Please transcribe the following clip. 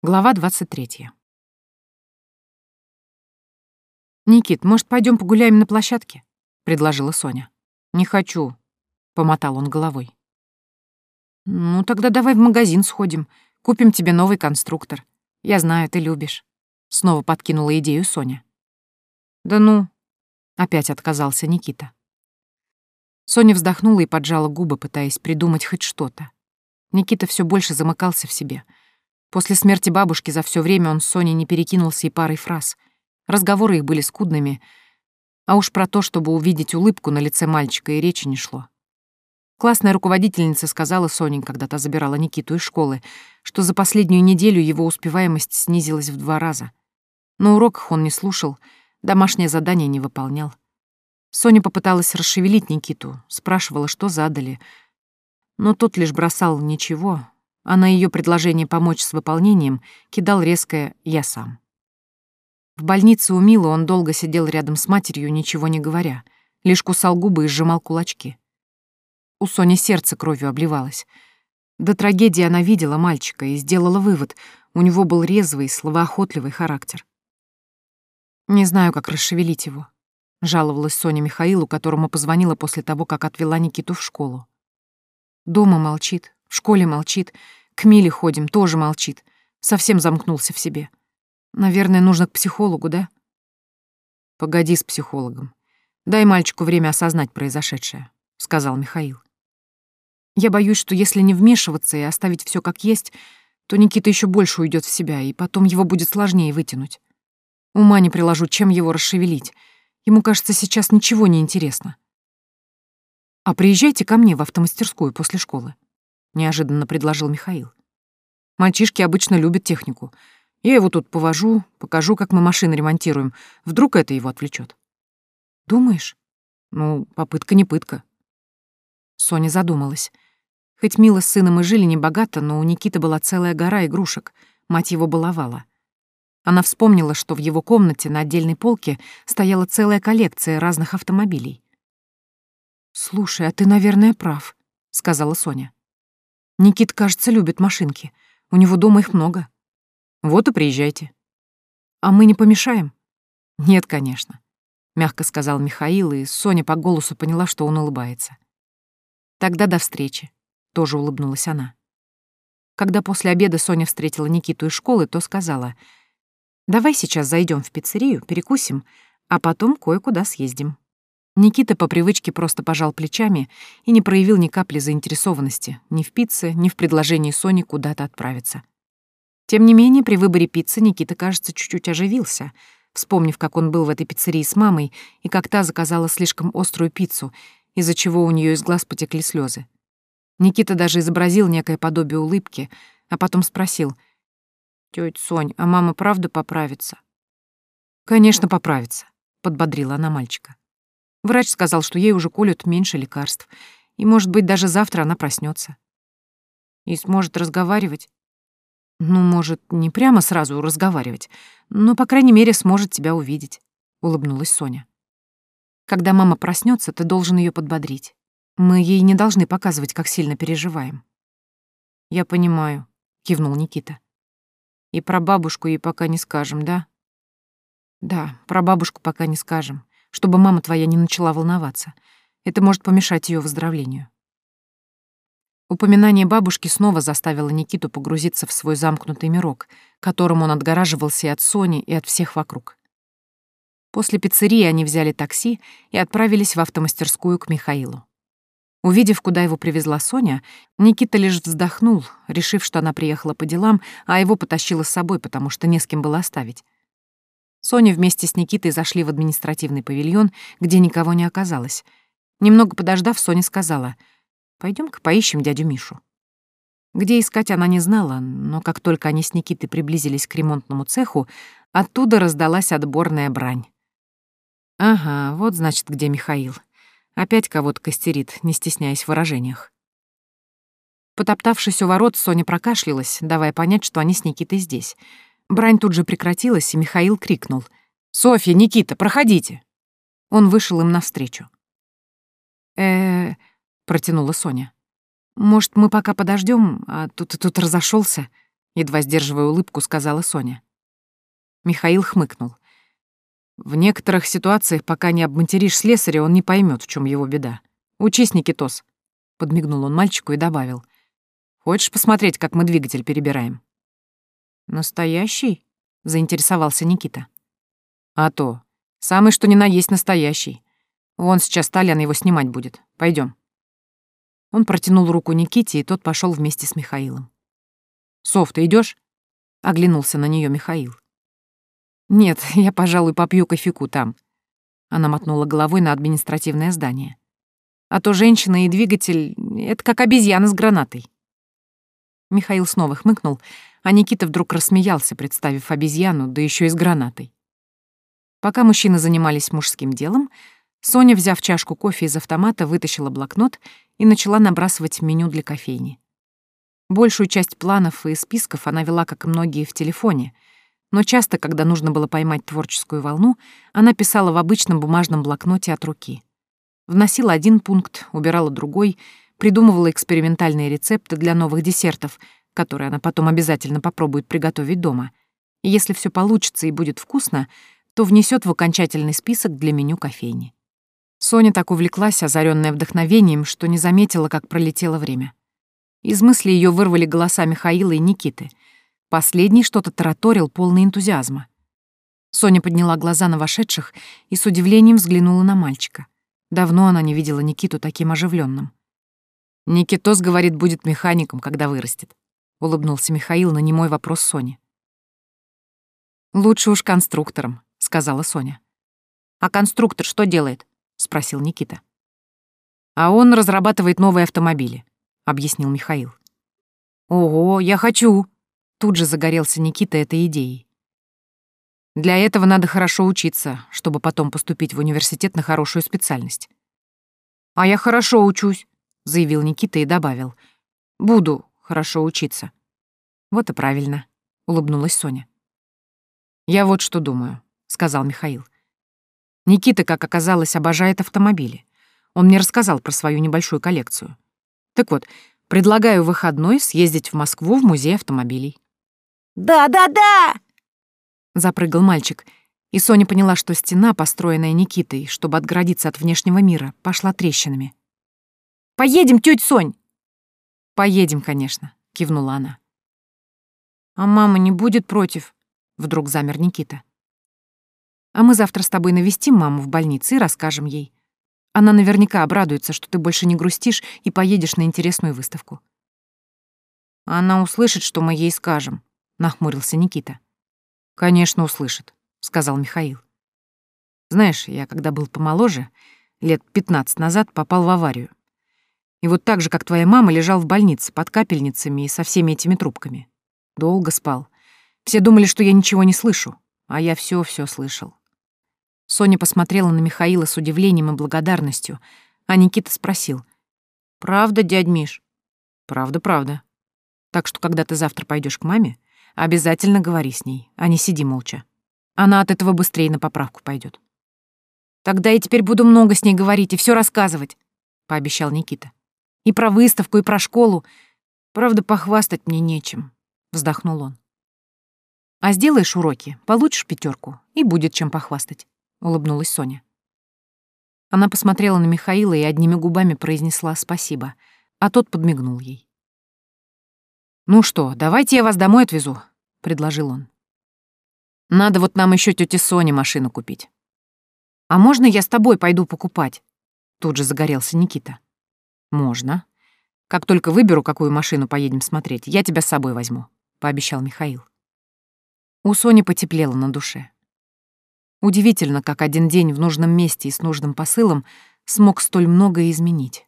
Глава 23. «Никит, может, пойдем погуляем на площадке?» — предложила Соня. «Не хочу», — помотал он головой. «Ну, тогда давай в магазин сходим, купим тебе новый конструктор. Я знаю, ты любишь». Снова подкинула идею Соня. «Да ну», — опять отказался Никита. Соня вздохнула и поджала губы, пытаясь придумать хоть что-то. Никита все больше замыкался в себе — После смерти бабушки за все время он с Соней не перекинулся и парой фраз. Разговоры их были скудными, а уж про то, чтобы увидеть улыбку на лице мальчика, и речи не шло. Классная руководительница сказала Соне, когда та забирала Никиту из школы, что за последнюю неделю его успеваемость снизилась в два раза. На уроках он не слушал, домашнее задание не выполнял. Соня попыталась расшевелить Никиту, спрашивала, что задали, но тот лишь бросал «ничего», а на ее предложение помочь с выполнением кидал резкое «я сам». В больнице у Милы он долго сидел рядом с матерью, ничего не говоря, лишь кусал губы и сжимал кулачки. У Сони сердце кровью обливалось. До трагедии она видела мальчика и сделала вывод, у него был резвый, словоохотливый характер. «Не знаю, как расшевелить его», — жаловалась Соня Михаилу, которому позвонила после того, как отвела Никиту в школу. Дома молчит, в школе молчит, к Миле ходим, тоже молчит. Совсем замкнулся в себе. Наверное, нужно к психологу, да? Погоди с психологом. Дай мальчику время осознать произошедшее, сказал Михаил. Я боюсь, что если не вмешиваться и оставить все как есть, то Никита еще больше уйдет в себя, и потом его будет сложнее вытянуть. Ума не приложу, чем его расшевелить. Ему, кажется, сейчас ничего не интересно. А приезжайте ко мне в автомастерскую после школы неожиданно предложил Михаил. Мальчишки обычно любят технику. Я его тут повожу, покажу, как мы машины ремонтируем. Вдруг это его отвлечет. Думаешь? Ну, попытка не пытка. Соня задумалась. Хоть Мила с сыном и жили небогато, но у Никиты была целая гора игрушек. Мать его баловала. Она вспомнила, что в его комнате на отдельной полке стояла целая коллекция разных автомобилей. «Слушай, а ты, наверное, прав», — сказала Соня. Никит, кажется, любит машинки. У него дома их много. Вот и приезжайте. А мы не помешаем? Нет, конечно, мягко сказал Михаил, и Соня по голосу поняла, что он улыбается. Тогда до встречи, тоже улыбнулась она. Когда после обеда Соня встретила Никиту из школы, то сказала, «Давай сейчас зайдем в пиццерию, перекусим, а потом кое-куда съездим». Никита по привычке просто пожал плечами и не проявил ни капли заинтересованности ни в пицце, ни в предложении Сони куда-то отправиться. Тем не менее, при выборе пиццы Никита, кажется, чуть-чуть оживился, вспомнив, как он был в этой пиццерии с мамой и как та заказала слишком острую пиццу, из-за чего у нее из глаз потекли слезы. Никита даже изобразил некое подобие улыбки, а потом спросил, «Тётя Сонь, а мама правда поправится?» «Конечно, поправится», — подбодрила она мальчика. Врач сказал, что ей уже колют меньше лекарств, и, может быть, даже завтра она проснется. И сможет разговаривать. Ну, может, не прямо сразу разговаривать, но, по крайней мере, сможет тебя увидеть, — улыбнулась Соня. Когда мама проснется, ты должен ее подбодрить. Мы ей не должны показывать, как сильно переживаем. Я понимаю, — кивнул Никита. И про бабушку ей пока не скажем, да? Да, про бабушку пока не скажем чтобы мама твоя не начала волноваться. Это может помешать ее выздоровлению. Упоминание бабушки снова заставило Никиту погрузиться в свой замкнутый мирок, которым он отгораживался и от Сони, и от всех вокруг. После пиццерии они взяли такси и отправились в автомастерскую к Михаилу. Увидев, куда его привезла Соня, Никита лишь вздохнул, решив, что она приехала по делам, а его потащила с собой, потому что не с кем было оставить. Соня вместе с Никитой зашли в административный павильон, где никого не оказалось. Немного подождав, Соня сказала, пойдем ка поищем дядю Мишу». Где искать она не знала, но как только они с Никитой приблизились к ремонтному цеху, оттуда раздалась отборная брань. «Ага, вот значит, где Михаил. Опять кого-то костерит, не стесняясь в выражениях». Потоптавшись у ворот, Соня прокашлялась, давая понять, что они с Никитой здесь — Брань тут же прекратилась, и Михаил крикнул. «Софья, Никита, проходите!» Он вышел им навстречу. э протянула Соня. «Может, мы пока подождем, а тут и тут разошелся. едва сдерживая улыбку, сказала Соня. Михаил хмыкнул. В некоторых ситуациях, пока не обматеришь слесаря, он не поймет, в чем его беда. Учись, Никитос. Подмигнул он мальчику и добавил. Хочешь посмотреть, как мы двигатель перебираем? Настоящий? Заинтересовался Никита. А то. Самый что ни на есть настоящий. Вон сейчас Толян его снимать будет. Пойдем. Он протянул руку Никите, и тот пошел вместе с Михаилом. «Сов, ты идешь? оглянулся на нее Михаил. «Нет, я, пожалуй, попью кофейку там». Она мотнула головой на административное здание. «А то женщина и двигатель — это как обезьяна с гранатой». Михаил снова хмыкнул, а Никита вдруг рассмеялся, представив обезьяну, да еще и с гранатой. Пока мужчины занимались мужским делом, Соня, взяв чашку кофе из автомата, вытащила блокнот и начала набрасывать меню для кофейни. Большую часть планов и списков она вела, как и многие, в телефоне, но часто, когда нужно было поймать творческую волну, она писала в обычном бумажном блокноте от руки. Вносила один пункт, убирала другой, придумывала экспериментальные рецепты для новых десертов, которые она потом обязательно попробует приготовить дома. И если все получится и будет вкусно, то внесет в окончательный список для меню кофейни. Соня так увлеклась, озаренная вдохновением, что не заметила, как пролетело время. Из мысли ее вырвали голоса Михаила и Никиты. Последний что-то тараторил, полный энтузиазма. Соня подняла глаза на вошедших и с удивлением взглянула на мальчика. Давно она не видела Никиту таким оживленным. «Никитос, говорит, будет механиком, когда вырастет», — улыбнулся Михаил на немой вопрос Сони. «Лучше уж конструктором», — сказала Соня. «А конструктор что делает?» — спросил Никита. «А он разрабатывает новые автомобили», — объяснил Михаил. «Ого, я хочу!» — тут же загорелся Никита этой идеей. «Для этого надо хорошо учиться, чтобы потом поступить в университет на хорошую специальность». «А я хорошо учусь», — заявил Никита и добавил. «Буду хорошо учиться». «Вот и правильно», — улыбнулась Соня. «Я вот что думаю», — сказал Михаил. Никита, как оказалось, обожает автомобили. Он мне рассказал про свою небольшую коллекцию. Так вот, предлагаю выходной съездить в Москву в музей автомобилей. «Да-да-да!» Запрыгал мальчик, и Соня поняла, что стена, построенная Никитой, чтобы отгородиться от внешнего мира, пошла трещинами. «Поедем, тётя Сонь!» «Поедем, конечно», — кивнула она. «А мама не будет против?» — вдруг замер Никита. А мы завтра с тобой навестим маму в больнице и расскажем ей. Она наверняка обрадуется, что ты больше не грустишь и поедешь на интересную выставку. Она услышит, что мы ей скажем, нахмурился Никита. Конечно, услышит, сказал Михаил. Знаешь, я когда был помоложе, лет пятнадцать назад попал в аварию. И вот так же, как твоя мама, лежал в больнице под капельницами и со всеми этими трубками. Долго спал. Все думали, что я ничего не слышу, а я все-все слышал. Соня посмотрела на Михаила с удивлением и благодарностью, а Никита спросил. «Правда, дядь Миш?» «Правда, правда. Так что, когда ты завтра пойдешь к маме, обязательно говори с ней, а не сиди молча. Она от этого быстрее на поправку пойдет. «Тогда я теперь буду много с ней говорить и все рассказывать», — пообещал Никита. «И про выставку, и про школу. Правда, похвастать мне нечем», — вздохнул он. «А сделаешь уроки, получишь пятерку, и будет чем похвастать». — улыбнулась Соня. Она посмотрела на Михаила и одними губами произнесла «спасибо», а тот подмигнул ей. «Ну что, давайте я вас домой отвезу», — предложил он. «Надо вот нам еще тете Соне машину купить». «А можно я с тобой пойду покупать?» Тут же загорелся Никита. «Можно. Как только выберу, какую машину поедем смотреть, я тебя с собой возьму», — пообещал Михаил. У Сони потеплело на душе. Удивительно, как один день в нужном месте и с нужным посылом смог столь многое изменить.